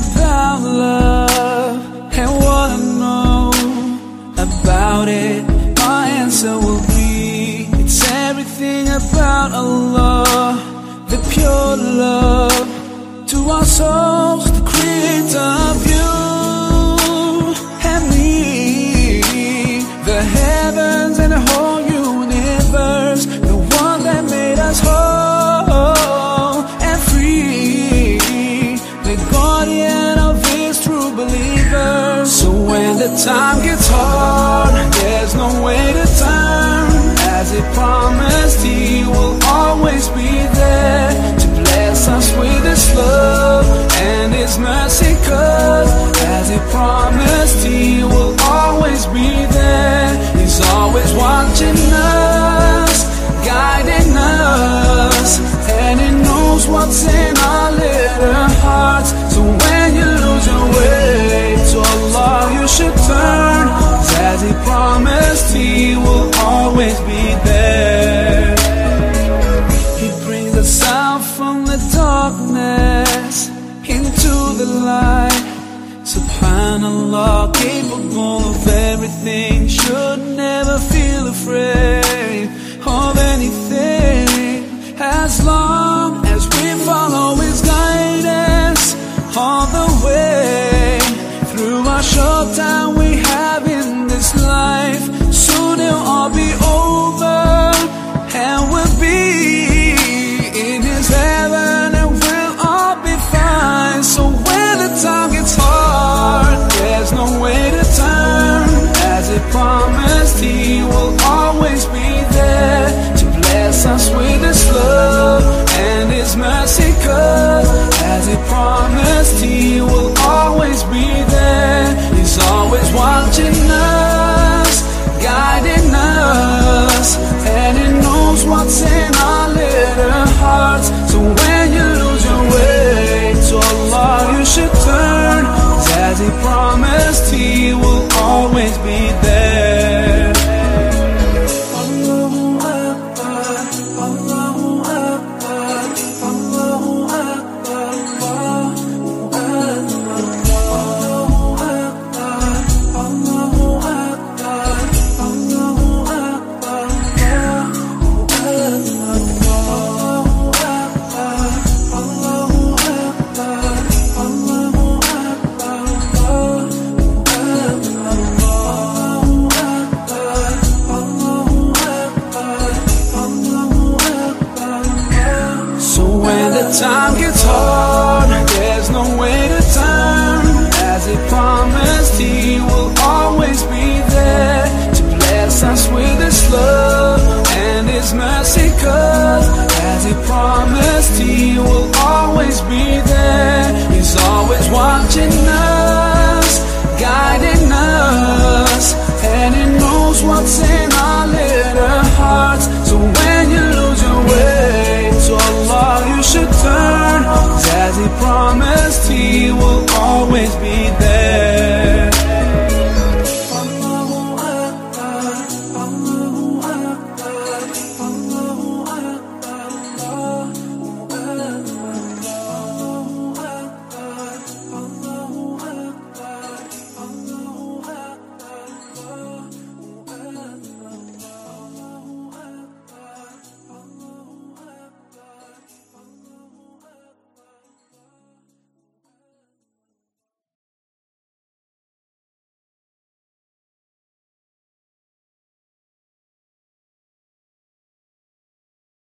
about love How know about it, my answer will be about Allah, the pure love to our souls, the creator of you and me, the heavens and the whole universe, the one that made us whole and free, the guardian of his true believers. So when the time gets hard, he will always be there. He's always watching us, guiding us, and he knows what's in our little hearts. So when you lose your way to Allah, you should turn. 'Cause As he promised, he will always be there. He brings us out from the darkness into the light. Subhanallah, capable of everything, should never feel afraid watching us, guiding us, and He knows what's in our little time gets hard, there's no way to turn. As he promised, he will always be there to bless us with his love and his mercy. Cause as he promised, he will always be there. He's always watching us, guiding us, promised, he will always be